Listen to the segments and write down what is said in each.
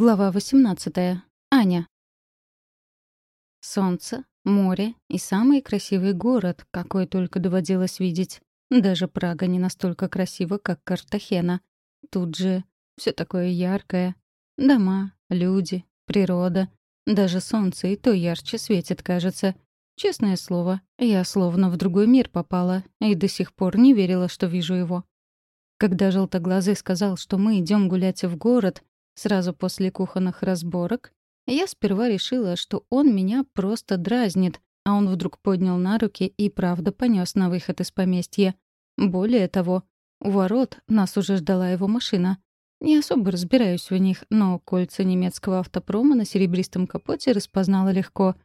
Глава 18. Аня. Солнце, море и самый красивый город, какой только доводилось видеть. Даже Прага не настолько красива, как Картахена. Тут же все такое яркое. Дома, люди, природа. Даже солнце и то ярче светит, кажется. Честное слово, я словно в другой мир попала и до сих пор не верила, что вижу его. Когда Желтоглазый сказал, что мы идем гулять в город, сразу после кухонных разборок, я сперва решила, что он меня просто дразнит, а он вдруг поднял на руки и правда понес на выход из поместья. Более того, у ворот нас уже ждала его машина. Не особо разбираюсь в них, но кольца немецкого автопрома на серебристом капоте распознала легко.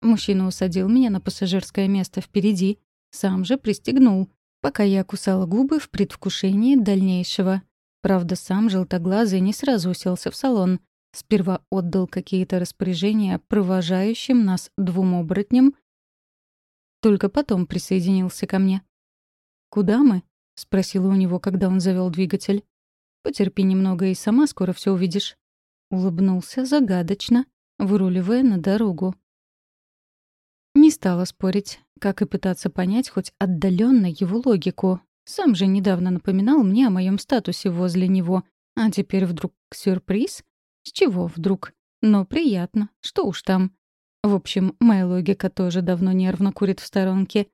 Мужчина усадил меня на пассажирское место впереди, сам же пристегнул, пока я кусала губы в предвкушении дальнейшего. Правда, сам желтоглазый не сразу уселся в салон. Сперва отдал какие-то распоряжения провожающим нас двум оборотням, только потом присоединился ко мне. «Куда мы?» — спросила у него, когда он завел двигатель. «Потерпи немного, и сама скоро все увидишь». Улыбнулся загадочно, выруливая на дорогу. Не стала спорить, как и пытаться понять хоть отдаленно его логику. Сам же недавно напоминал мне о моем статусе возле него, а теперь вдруг сюрприз? С чего вдруг? Но приятно, что уж там. В общем, моя логика тоже давно нервно курит в сторонке.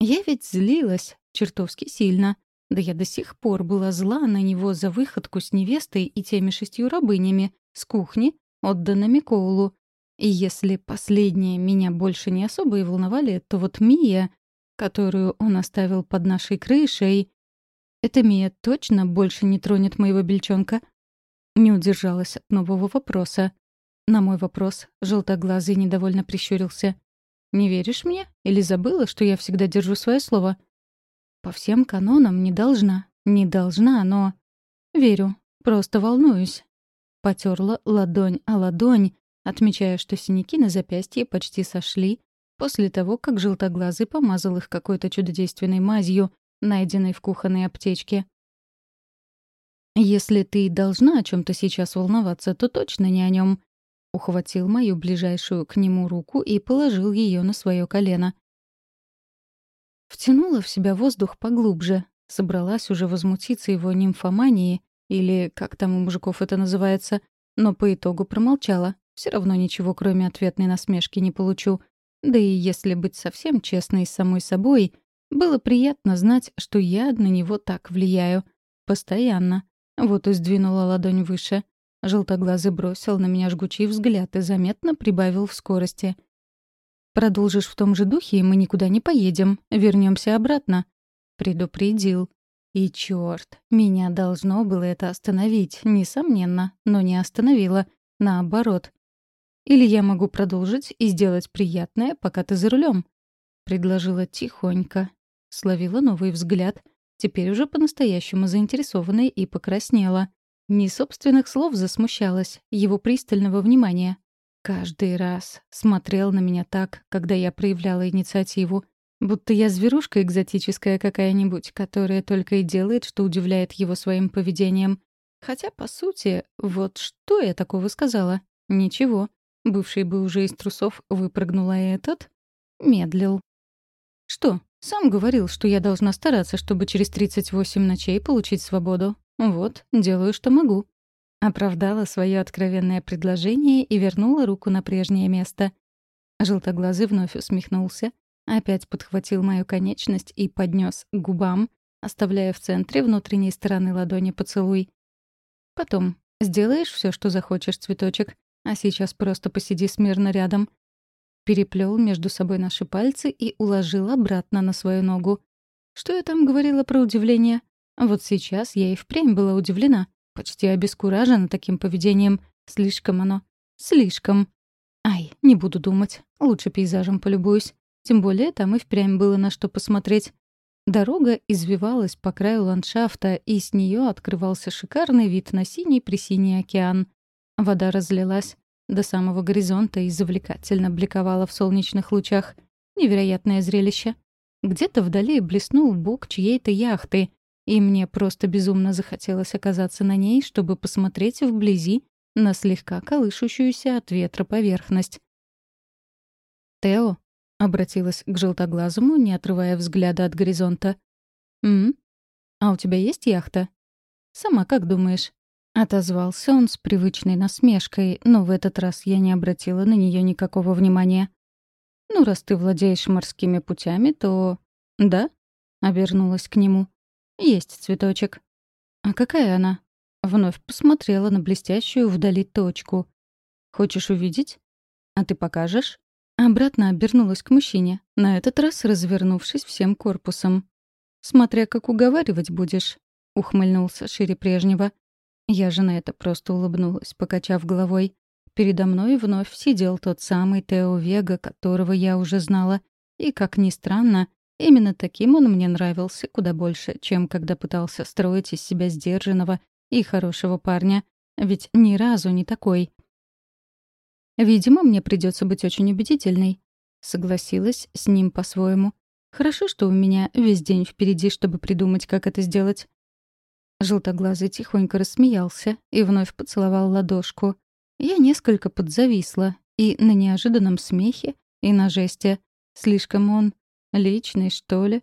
Я ведь злилась, чертовски сильно. Да я до сих пор была зла на него за выходку с невестой и теми шестью рабынями с кухни, отданными Коулу. И если последние меня больше не особо и волновали, то вот Мия, которую он оставил под нашей крышей... Эта Мия точно больше не тронет моего бельчонка? Не удержалась от нового вопроса. На мой вопрос желтоглазый недовольно прищурился. «Не веришь мне? Или забыла, что я всегда держу свое слово?» «По всем канонам не должна. Не должна, но...» «Верю. Просто волнуюсь». Потерла ладонь о ладонь, отмечая, что синяки на запястье почти сошли после того, как желтоглазый помазал их какой-то чудодейственной мазью, найденной в кухонной аптечке. «Если ты должна о чем то сейчас волноваться, то точно не о нем. Ухватил мою ближайшую к нему руку и положил ее на свое колено. Втянула в себя воздух поглубже, собралась уже возмутиться его нимфомании, или как там у мужиков это называется, но по итогу промолчала. Все равно ничего, кроме ответной насмешки, не получу. Да и если быть совсем честной с самой собой, было приятно знать, что я на него так влияю. Постоянно. Вот и сдвинула ладонь выше. Желтоглазый бросил на меня жгучий взгляд и заметно прибавил в скорости. «Продолжишь в том же духе, и мы никуда не поедем. Вернемся обратно», — предупредил. И черт, меня должно было это остановить, несомненно, но не остановило. Наоборот, или я могу продолжить и сделать приятное, пока ты за рулем, предложила тихонько. Словила новый взгляд, теперь уже по-настоящему заинтересованная и покраснела. Ни собственных слов засмущалась, его пристального внимания. Каждый раз смотрел на меня так, когда я проявляла инициативу, будто я зверушка экзотическая какая-нибудь, которая только и делает, что удивляет его своим поведением. Хотя, по сути, вот что я такого сказала? Ничего. Бывший бы уже из трусов выпрыгнул, а этот медлил. «Что, сам говорил, что я должна стараться, чтобы через 38 ночей получить свободу. Вот, делаю, что могу». Оправдала свое откровенное предложение и вернула руку на прежнее место. Желтоглазый вновь усмехнулся, опять подхватил мою конечность и поднес к губам, оставляя в центре внутренней стороны ладони поцелуй. «Потом сделаешь все, что захочешь, цветочек. А сейчас просто посиди смирно рядом. Переплел между собой наши пальцы и уложил обратно на свою ногу. Что я там говорила про удивление? Вот сейчас я и впрямь была удивлена. Почти обескуражена таким поведением. Слишком оно. Слишком. Ай, не буду думать. Лучше пейзажем полюбуюсь. Тем более там и впрямь было на что посмотреть. Дорога извивалась по краю ландшафта, и с нее открывался шикарный вид на синий-пресиний океан. Вода разлилась до самого горизонта и завлекательно бликовала в солнечных лучах. Невероятное зрелище. Где-то вдали блеснул бок чьей-то яхты, и мне просто безумно захотелось оказаться на ней, чтобы посмотреть вблизи на слегка колышущуюся от ветра поверхность. «Тео», — обратилась к желтоглазому, не отрывая взгляда от горизонта. «М? А у тебя есть яхта?» «Сама как думаешь?» Отозвался он с привычной насмешкой, но в этот раз я не обратила на нее никакого внимания. «Ну, раз ты владеешь морскими путями, то...» «Да?» — обернулась к нему. «Есть цветочек». «А какая она?» Вновь посмотрела на блестящую вдали точку. «Хочешь увидеть? А ты покажешь?» Обратно обернулась к мужчине, на этот раз развернувшись всем корпусом. «Смотря как уговаривать будешь», — ухмыльнулся шире прежнего. Я же на это просто улыбнулась, покачав головой. Передо мной вновь сидел тот самый Тео Вега, которого я уже знала. И, как ни странно, именно таким он мне нравился куда больше, чем когда пытался строить из себя сдержанного и хорошего парня. Ведь ни разу не такой. «Видимо, мне придется быть очень убедительной», — согласилась с ним по-своему. «Хорошо, что у меня весь день впереди, чтобы придумать, как это сделать. Желтоглазый тихонько рассмеялся и вновь поцеловал ладошку. Я несколько подзависла и на неожиданном смехе, и на жесте. Слишком он личный, что ли?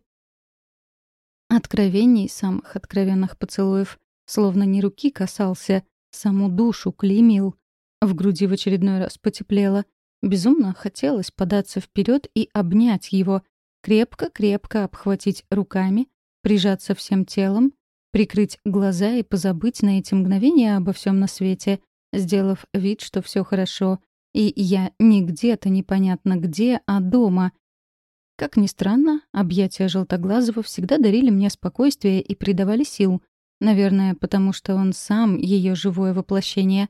Откровений самых откровенных поцелуев. Словно не руки касался, саму душу клеймил. В груди в очередной раз потеплело. Безумно хотелось податься вперед и обнять его, крепко-крепко обхватить руками, прижаться всем телом прикрыть глаза и позабыть на эти мгновения обо всем на свете, сделав вид, что все хорошо, и я не где-то непонятно где, а дома. Как ни странно, объятия Желтоглазого всегда дарили мне спокойствие и придавали сил. Наверное, потому что он сам ее живое воплощение.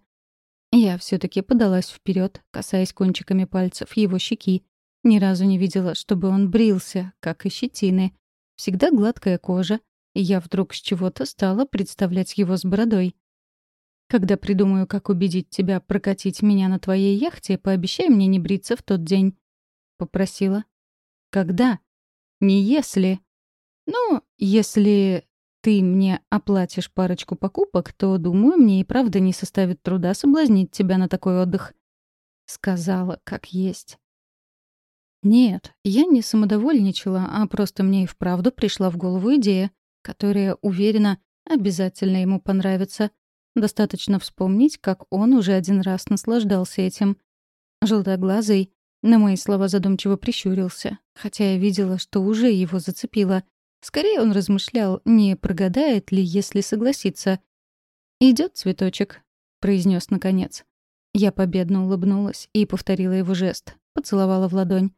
Я все таки подалась вперед, касаясь кончиками пальцев его щеки. Ни разу не видела, чтобы он брился, как и щетины. Всегда гладкая кожа, я вдруг с чего-то стала представлять его с бородой. «Когда придумаю, как убедить тебя прокатить меня на твоей яхте, пообещай мне не бриться в тот день», — попросила. «Когда?» «Не если». «Ну, если ты мне оплатишь парочку покупок, то, думаю, мне и правда не составит труда соблазнить тебя на такой отдых». Сказала, как есть. Нет, я не самодовольничала, а просто мне и вправду пришла в голову идея которая, уверена, обязательно ему понравится. Достаточно вспомнить, как он уже один раз наслаждался этим. Желтоглазый на мои слова задумчиво прищурился, хотя я видела, что уже его зацепило. Скорее он размышлял, не прогадает ли, если согласится. Идет цветочек», — произнес наконец. Я победно улыбнулась и повторила его жест, поцеловала в ладонь.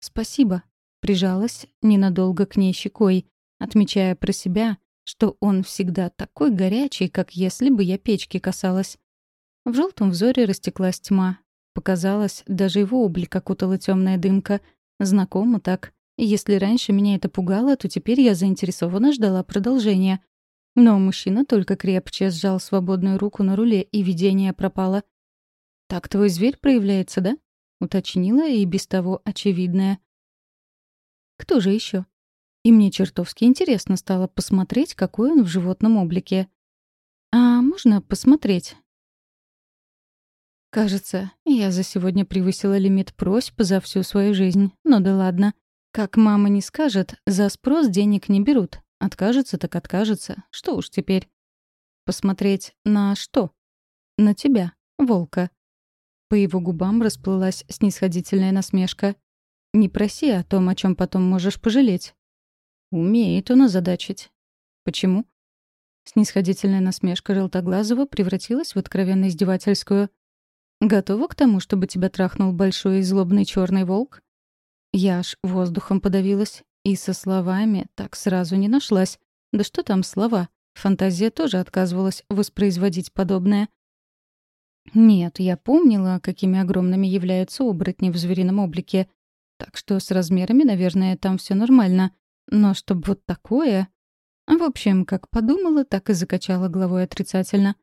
«Спасибо», — прижалась ненадолго к ней щекой, отмечая про себя, что он всегда такой горячий, как если бы я печки касалась. В желтом взоре растеклась тьма. Показалось, даже его облик окутала темная дымка. Знакомо так. Если раньше меня это пугало, то теперь я заинтересованно ждала продолжения. Но мужчина только крепче сжал свободную руку на руле, и видение пропало. «Так твой зверь проявляется, да?» — уточнила и без того очевидное. «Кто же еще? И мне чертовски интересно стало посмотреть, какой он в животном облике. «А можно посмотреть?» Кажется, я за сегодня превысила лимит просьб за всю свою жизнь. Но да ладно. Как мама не скажет, за спрос денег не берут. Откажется так откажется. Что уж теперь? Посмотреть на что? На тебя, волка. По его губам расплылась снисходительная насмешка. «Не проси о том, о чем потом можешь пожалеть. Умеет он озадачить. Почему? Снисходительная насмешка Желтоглазого превратилась в откровенно издевательскую. «Готова к тому, чтобы тебя трахнул большой и злобный черный волк?» Я аж воздухом подавилась и со словами так сразу не нашлась. Да что там слова? Фантазия тоже отказывалась воспроизводить подобное. Нет, я помнила, какими огромными являются оборотни в зверином облике. Так что с размерами, наверное, там все нормально. Но чтобы вот такое... В общем, как подумала, так и закачала головой отрицательно.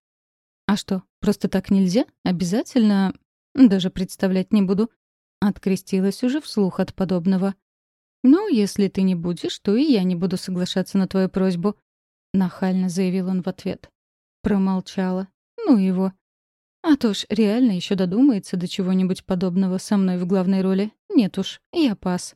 А что, просто так нельзя? Обязательно? Даже представлять не буду. Открестилась уже вслух от подобного. «Ну, если ты не будешь, то и я не буду соглашаться на твою просьбу», — нахально заявил он в ответ. Промолчала. «Ну его». А то ж реально еще додумается до чего-нибудь подобного со мной в главной роли. Нет уж, я пас.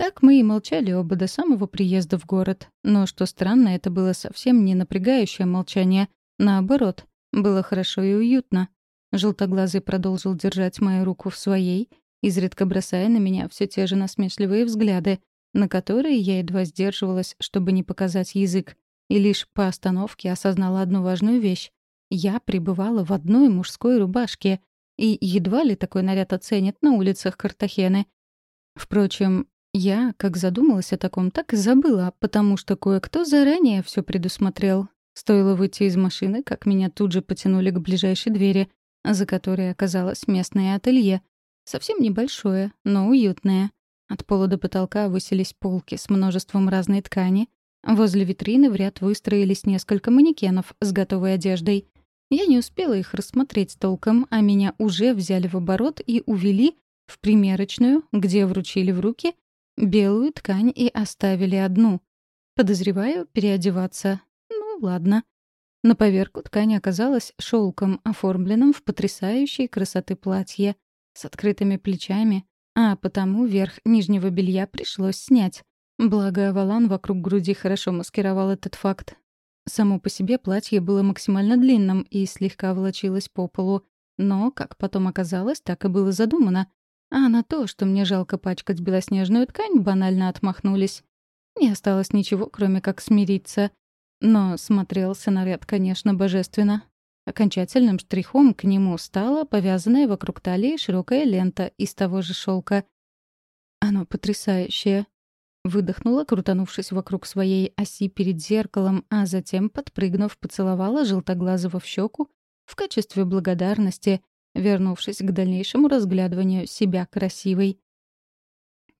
Так мы и молчали оба до самого приезда в город. Но, что странно, это было совсем не напрягающее молчание. Наоборот, было хорошо и уютно. Желтоглазый продолжил держать мою руку в своей, изредка бросая на меня все те же насмешливые взгляды, на которые я едва сдерживалась, чтобы не показать язык, и лишь по остановке осознала одну важную вещь. Я пребывала в одной мужской рубашке, и едва ли такой наряд оценят на улицах Картахены. Впрочем, я как задумалась о таком, так и забыла, потому что кое-кто заранее все предусмотрел. Стоило выйти из машины, как меня тут же потянули к ближайшей двери, за которой оказалось местное ателье. Совсем небольшое, но уютное. От пола до потолка высились полки с множеством разной ткани. Возле витрины в ряд выстроились несколько манекенов с готовой одеждой. Я не успела их рассмотреть толком, а меня уже взяли в оборот и увели в примерочную, где вручили в руки белую ткань и оставили одну. Подозреваю, переодеваться. Ну, ладно. На поверку ткань оказалась шелком, оформленным в потрясающей красоты платье, с открытыми плечами, а потому верх нижнего белья пришлось снять. Благо, валан вокруг груди хорошо маскировал этот факт. Само по себе платье было максимально длинным и слегка волочилось по полу, но, как потом оказалось, так и было задумано. А на то, что мне жалко пачкать белоснежную ткань, банально отмахнулись. Не осталось ничего, кроме как смириться. Но смотрелся наряд, конечно, божественно. Окончательным штрихом к нему стала повязанная вокруг талии широкая лента из того же шелка. Оно потрясающее. Выдохнула, крутанувшись вокруг своей оси перед зеркалом, а затем, подпрыгнув, поцеловала желтоглазого в щеку в качестве благодарности, вернувшись к дальнейшему разглядыванию себя красивой.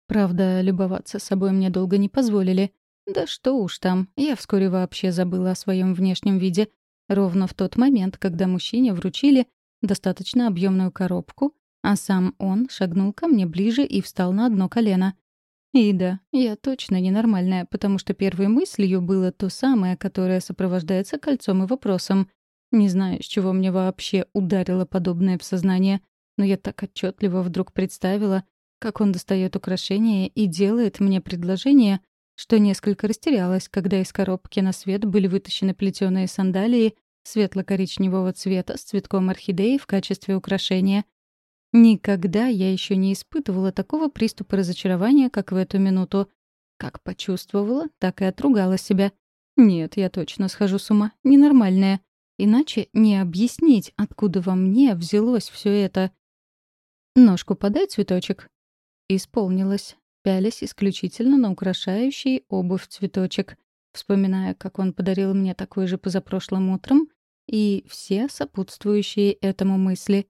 Правда, любоваться собой мне долго не позволили. Да что уж там, я вскоре вообще забыла о своем внешнем виде. Ровно в тот момент, когда мужчине вручили достаточно объемную коробку, а сам он шагнул ко мне ближе и встал на одно колено — и да, я точно ненормальная, потому что первой мыслью было то самое, которое сопровождается кольцом и вопросом. Не знаю, с чего мне вообще ударило подобное в сознание, но я так отчетливо вдруг представила, как он достает украшение и делает мне предложение, что несколько растерялась, когда из коробки на свет были вытащены плетеные сандалии светло-коричневого цвета с цветком орхидеи в качестве украшения — Никогда я еще не испытывала такого приступа разочарования, как в эту минуту. Как почувствовала, так и отругала себя. Нет, я точно схожу с ума. Ненормальная. Иначе не объяснить, откуда во мне взялось все это. «Ножку подай, цветочек». Исполнилась, пялись исключительно на украшающий обувь цветочек, вспоминая, как он подарил мне такой же позапрошлым утром, и все сопутствующие этому мысли.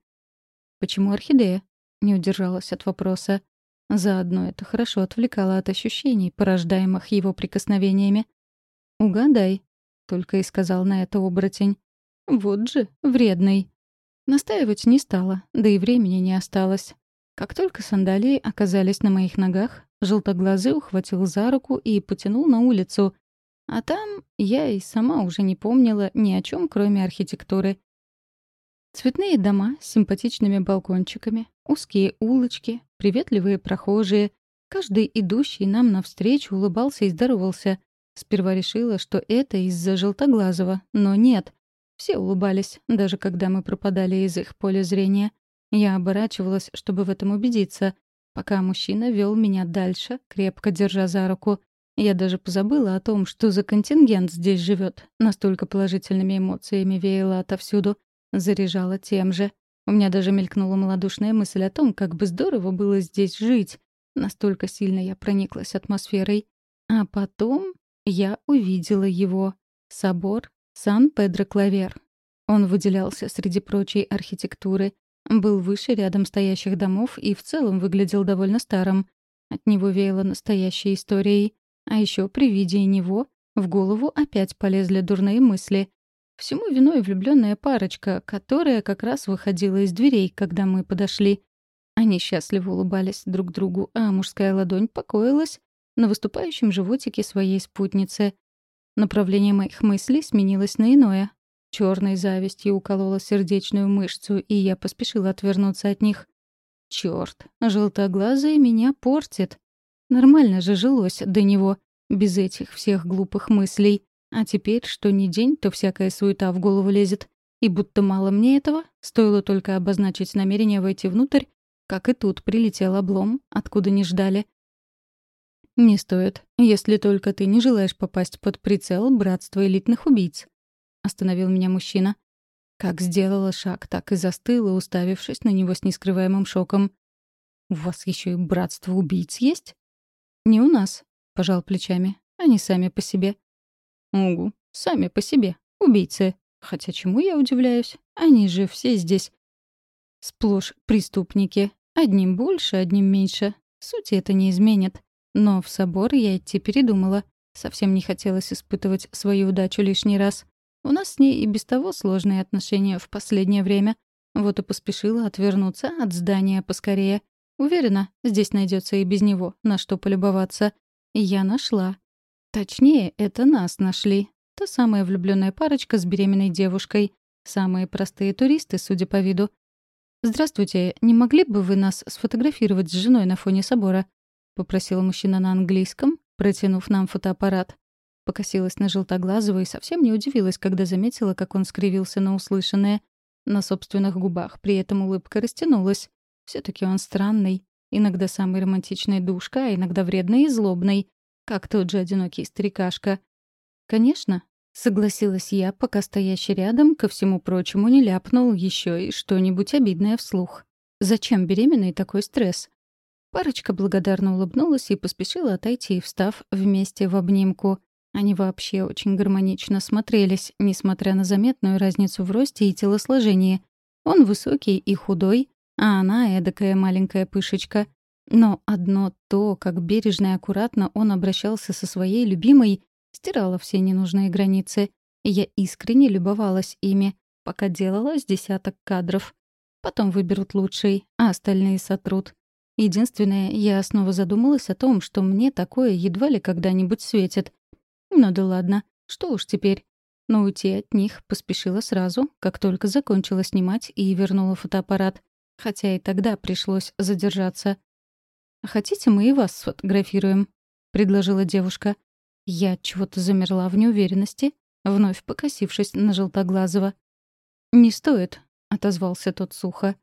«Почему орхидея?» — не удержалась от вопроса. Заодно это хорошо отвлекало от ощущений, порождаемых его прикосновениями. «Угадай», — только и сказал на это оборотень. «Вот же, вредный». Настаивать не стала, да и времени не осталось. Как только сандалии оказались на моих ногах, желтоглазый ухватил за руку и потянул на улицу. А там я и сама уже не помнила ни о чем, кроме архитектуры. Цветные дома с симпатичными балкончиками, узкие улочки, приветливые прохожие. Каждый идущий нам навстречу улыбался и здоровался. Сперва решила, что это из-за желтоглазого, но нет. Все улыбались, даже когда мы пропадали из их поля зрения. Я оборачивалась, чтобы в этом убедиться, пока мужчина вел меня дальше, крепко держа за руку. Я даже позабыла о том, что за контингент здесь живет. Настолько положительными эмоциями веяло отовсюду — Заряжала тем же. У меня даже мелькнула малодушная мысль о том, как бы здорово было здесь жить. Настолько сильно я прониклась атмосферой. А потом я увидела его. Собор Сан-Педро-Клавер. Он выделялся среди прочей архитектуры, был выше рядом стоящих домов и в целом выглядел довольно старым. От него веяло настоящей историей. А еще при виде него в голову опять полезли дурные мысли. Всему виной влюбленная парочка, которая как раз выходила из дверей, когда мы подошли. Они счастливо улыбались друг другу, а мужская ладонь покоилась на выступающем животике своей спутницы. Направление моих мыслей сменилось на иное. черной завистью уколола сердечную мышцу, и я поспешила отвернуться от них. Черт, желтоглазый меня портит. Нормально же жилось до него, без этих всех глупых мыслей. А теперь, что ни день, то всякая суета в голову лезет. И будто мало мне этого, стоило только обозначить намерение войти внутрь, как и тут прилетел облом, откуда не ждали. «Не стоит, если только ты не желаешь попасть под прицел братства элитных убийц», — остановил меня мужчина. Как сделала шаг, так и застыла, уставившись на него с нескрываемым шоком. «У вас еще и братство убийц есть?» «Не у нас», — пожал плечами. «Они сами по себе». «Угу, сами по себе. Убийцы. Хотя чему я удивляюсь? Они же все здесь. Сплошь преступники. Одним больше, одним меньше. Сути это не изменит. Но в собор я идти передумала. Совсем не хотелось испытывать свою удачу лишний раз. У нас с ней и без того сложные отношения в последнее время. Вот и поспешила отвернуться от здания поскорее. Уверена, здесь найдется и без него, на что полюбоваться. я нашла. Точнее, это нас нашли. Та самая влюбленная парочка с беременной девушкой. Самые простые туристы, судя по виду. «Здравствуйте, не могли бы вы нас сфотографировать с женой на фоне собора?» — попросил мужчина на английском, протянув нам фотоаппарат. Покосилась на желтоглазого и совсем не удивилась, когда заметила, как он скривился на услышанное. На собственных губах при этом улыбка растянулась. все таки он странный. Иногда самый романтичный душка, а иногда вредный и злобный. Как тот же одинокий старикашка. «Конечно», — согласилась я, пока стоящий рядом, ко всему прочему, не ляпнул еще и что-нибудь обидное вслух. «Зачем беременный такой стресс?» Парочка благодарно улыбнулась и поспешила отойти, встав вместе в обнимку. Они вообще очень гармонично смотрелись, несмотря на заметную разницу в росте и телосложении. Он высокий и худой, а она эдакая маленькая пышечка. Но одно то, как бережно и аккуратно он обращался со своей любимой, стирало все ненужные границы. я искренне любовалась ими, пока делала с десяток кадров. Потом выберут лучший, а остальные сотрут. Единственное, я снова задумалась о том, что мне такое едва ли когда-нибудь светит. Ну да ладно, что уж теперь. Но уйти от них поспешила сразу, как только закончила снимать и вернула фотоаппарат. Хотя и тогда пришлось задержаться. «Хотите, мы и вас сфотографируем?» — предложила девушка. Я чего-то замерла в неуверенности, вновь покосившись на Желтоглазого. «Не стоит», — отозвался тот сухо.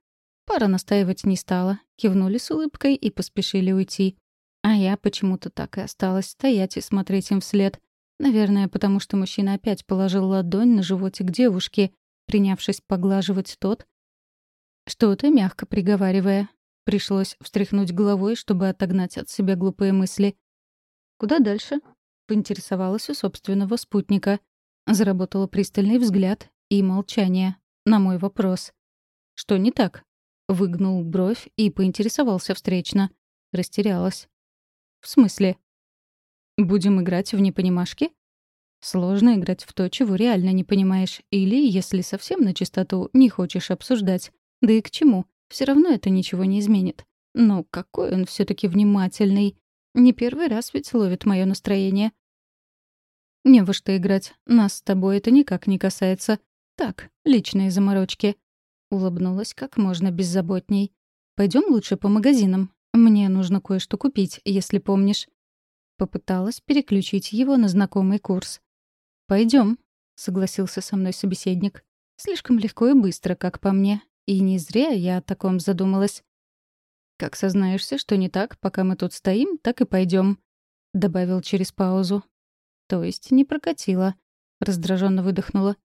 Пара настаивать не стала, кивнули с улыбкой и поспешили уйти. А я почему-то так и осталась стоять и смотреть им вслед. Наверное, потому что мужчина опять положил ладонь на животик девушки, принявшись поглаживать тот, что-то мягко приговаривая. Пришлось встряхнуть головой, чтобы отогнать от себя глупые мысли. «Куда дальше?» — поинтересовалась у собственного спутника. Заработала пристальный взгляд и молчание на мой вопрос. «Что не так?» Выгнул бровь и поинтересовался встречно. Растерялась. «В смысле?» «Будем играть в непонимашки?» Сложно играть в то, чего реально не понимаешь, или, если совсем на чистоту, не хочешь обсуждать. Да и к чему? Все равно это ничего не изменит. Но какой он все таки внимательный. Не первый раз ведь ловит мое настроение. Не во что играть. Нас с тобой это никак не касается. Так, личные заморочки. Улыбнулась как можно беззаботней. Пойдем лучше по магазинам. Мне нужно кое-что купить, если помнишь. Попыталась переключить его на знакомый курс. Пойдем, согласился со мной собеседник. Слишком легко и быстро, как по мне. И не зря я о таком задумалась. Как сознаешься, что не так, пока мы тут стоим, так и пойдем, добавил через паузу. То есть не прокатило. Раздраженно выдохнула.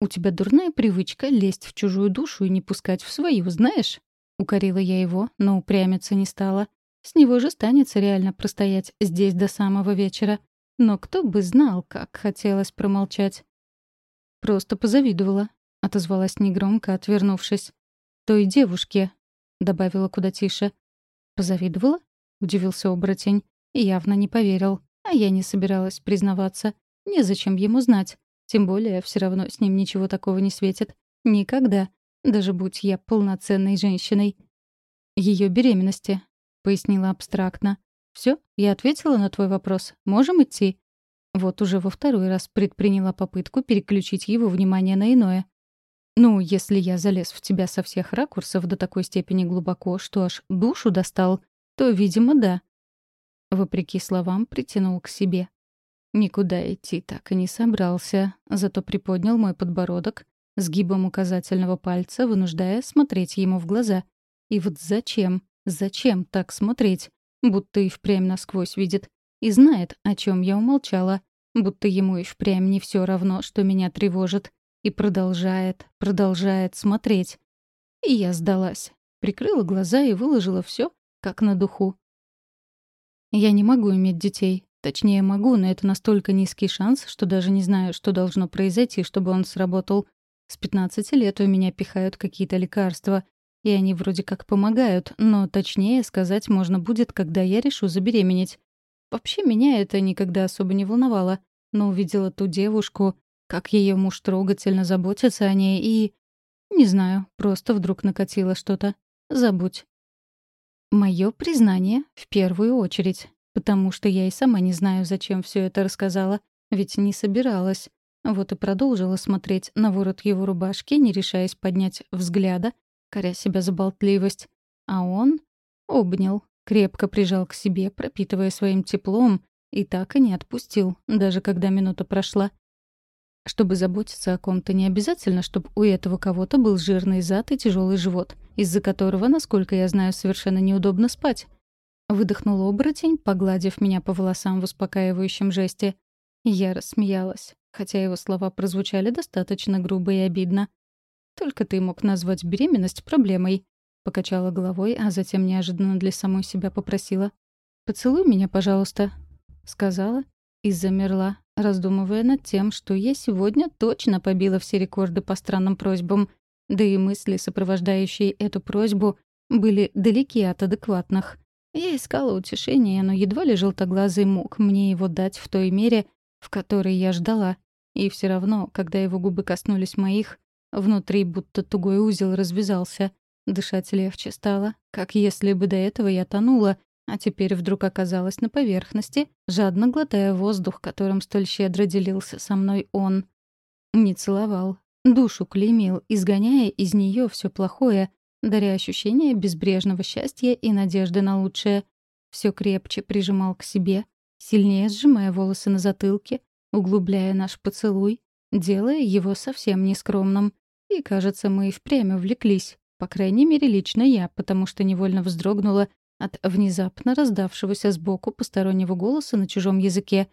«У тебя дурная привычка лезть в чужую душу и не пускать в свою, знаешь?» Укорила я его, но упрямиться не стала. С него же станется реально простоять здесь до самого вечера. Но кто бы знал, как хотелось промолчать. «Просто позавидовала», — отозвалась негромко, отвернувшись. «Той девушке», — добавила куда тише. «Позавидовала?» — удивился оборотень. Явно не поверил. А я не собиралась признаваться. Незачем ему знать. Тем более, все равно с ним ничего такого не светит. Никогда. Даже будь я полноценной женщиной. Ее беременности, — пояснила абстрактно. Все, я ответила на твой вопрос. Можем идти?» Вот уже во второй раз предприняла попытку переключить его внимание на иное. «Ну, если я залез в тебя со всех ракурсов до такой степени глубоко, что аж душу достал, то, видимо, да». Вопреки словам, притянул к себе. Никуда идти так и не собрался, зато приподнял мой подбородок, сгибом указательного пальца, вынуждая смотреть ему в глаза. И вот зачем? Зачем так смотреть? Будто и впрямь насквозь видит. И знает, о чем я умолчала. Будто ему и впрямь не все равно, что меня тревожит. И продолжает, продолжает смотреть. И я сдалась. Прикрыла глаза и выложила все, как на духу. Я не могу иметь детей. Точнее, могу, но это настолько низкий шанс, что даже не знаю, что должно произойти, чтобы он сработал. С 15 лет у меня пихают какие-то лекарства, и они вроде как помогают, но точнее сказать можно будет, когда я решу забеременеть. Вообще меня это никогда особо не волновало, но увидела ту девушку, как ее муж трогательно заботится о ней и... Не знаю, просто вдруг накатило что-то. Забудь. Мое признание в первую очередь, потому что я и сама не знаю, зачем все это рассказала, ведь не собиралась. Вот и продолжила смотреть на ворот его рубашки, не решаясь поднять взгляда, коря себя за болтливость. А он обнял, крепко прижал к себе, пропитывая своим теплом, и так и не отпустил, даже когда минута прошла. Чтобы заботиться о ком-то, не обязательно, чтобы у этого кого-то был жирный зад и тяжелый живот, из-за которого, насколько я знаю, совершенно неудобно спать. Выдохнул оборотень, погладив меня по волосам в успокаивающем жесте. Я рассмеялась хотя его слова прозвучали достаточно грубо и обидно. «Только ты мог назвать беременность проблемой», — покачала головой, а затем неожиданно для самой себя попросила. «Поцелуй меня, пожалуйста», — сказала и замерла, раздумывая над тем, что я сегодня точно побила все рекорды по странным просьбам, да и мысли, сопровождающие эту просьбу, были далеки от адекватных. Я искала утешения, но едва ли желтоглазый мог мне его дать в той мере, в которой я ждала. И все равно, когда его губы коснулись моих, внутри будто тугой узел развязался. Дышать легче стало, как если бы до этого я тонула, а теперь вдруг оказалась на поверхности, жадно глотая воздух, которым столь щедро делился со мной он. Не целовал, душу клеймил, изгоняя из нее все плохое, даря ощущение безбрежного счастья и надежды на лучшее. Все крепче прижимал к себе, сильнее сжимая волосы на затылке, углубляя наш поцелуй, делая его совсем нескромным. И, кажется, мы и впрямь увлеклись, по крайней мере, лично я, потому что невольно вздрогнула от внезапно раздавшегося сбоку постороннего голоса на чужом языке.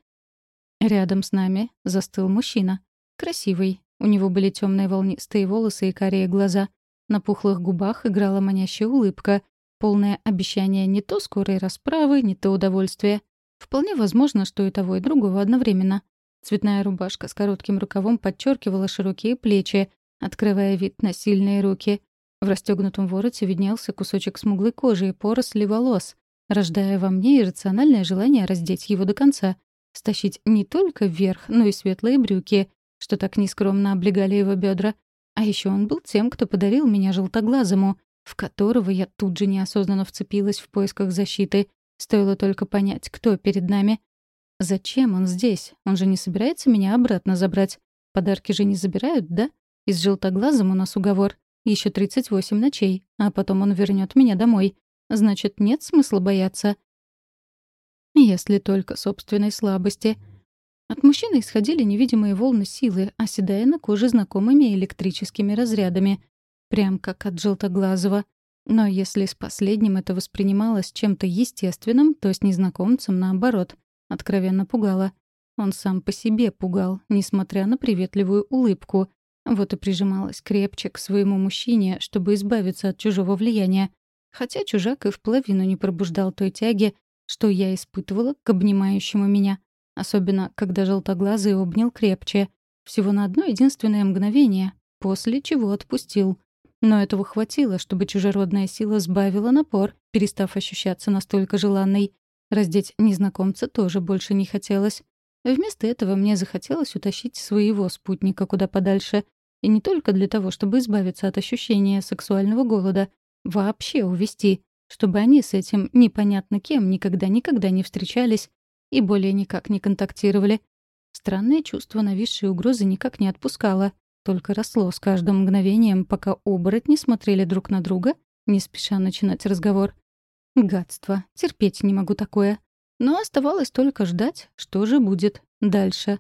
Рядом с нами застыл мужчина. Красивый. У него были темные волнистые волосы и карие глаза. На пухлых губах играла манящая улыбка, полное обещание не то скорой расправы, не то удовольствия. Вполне возможно, что и того, и другого одновременно. Цветная рубашка с коротким рукавом подчеркивала широкие плечи, открывая вид на сильные руки. В расстегнутом вороте виднелся кусочек смуглой кожи и поросли волос, рождая во мне иррациональное желание раздеть его до конца, стащить не только вверх, но и светлые брюки, что так нескромно облегали его бедра. А еще он был тем, кто подарил меня желтоглазому, в которого я тут же неосознанно вцепилась в поисках защиты, Стоило только понять, кто перед нами. Зачем он здесь? Он же не собирается меня обратно забрать. Подарки же не забирают, да? И с желтоглазым у нас уговор. Еще 38 ночей, а потом он вернет меня домой. Значит, нет смысла бояться. Если только собственной слабости. От мужчины исходили невидимые волны силы, оседая на коже знакомыми электрическими разрядами. Прям как от желтоглазого. Но если с последним это воспринималось чем-то естественным, то с незнакомцем, наоборот, откровенно пугало. Он сам по себе пугал, несмотря на приветливую улыбку. Вот и прижималась крепче к своему мужчине, чтобы избавиться от чужого влияния. Хотя чужак и в половину не пробуждал той тяги, что я испытывала к обнимающему меня. Особенно, когда желтоглазый обнял крепче. Всего на одно единственное мгновение, после чего отпустил — но этого хватило, чтобы чужеродная сила сбавила напор, перестав ощущаться настолько желанной. Раздеть незнакомца тоже больше не хотелось. Вместо этого мне захотелось утащить своего спутника куда подальше. И не только для того, чтобы избавиться от ощущения сексуального голода, вообще увести, чтобы они с этим непонятно кем никогда-никогда не встречались и более никак не контактировали. Странное чувство нависшей угрозы никак не отпускало, только росло с каждым мгновением, пока оборотни смотрели друг на друга, не спеша начинать разговор. Гадство. Терпеть не могу такое. Но оставалось только ждать, что же будет дальше.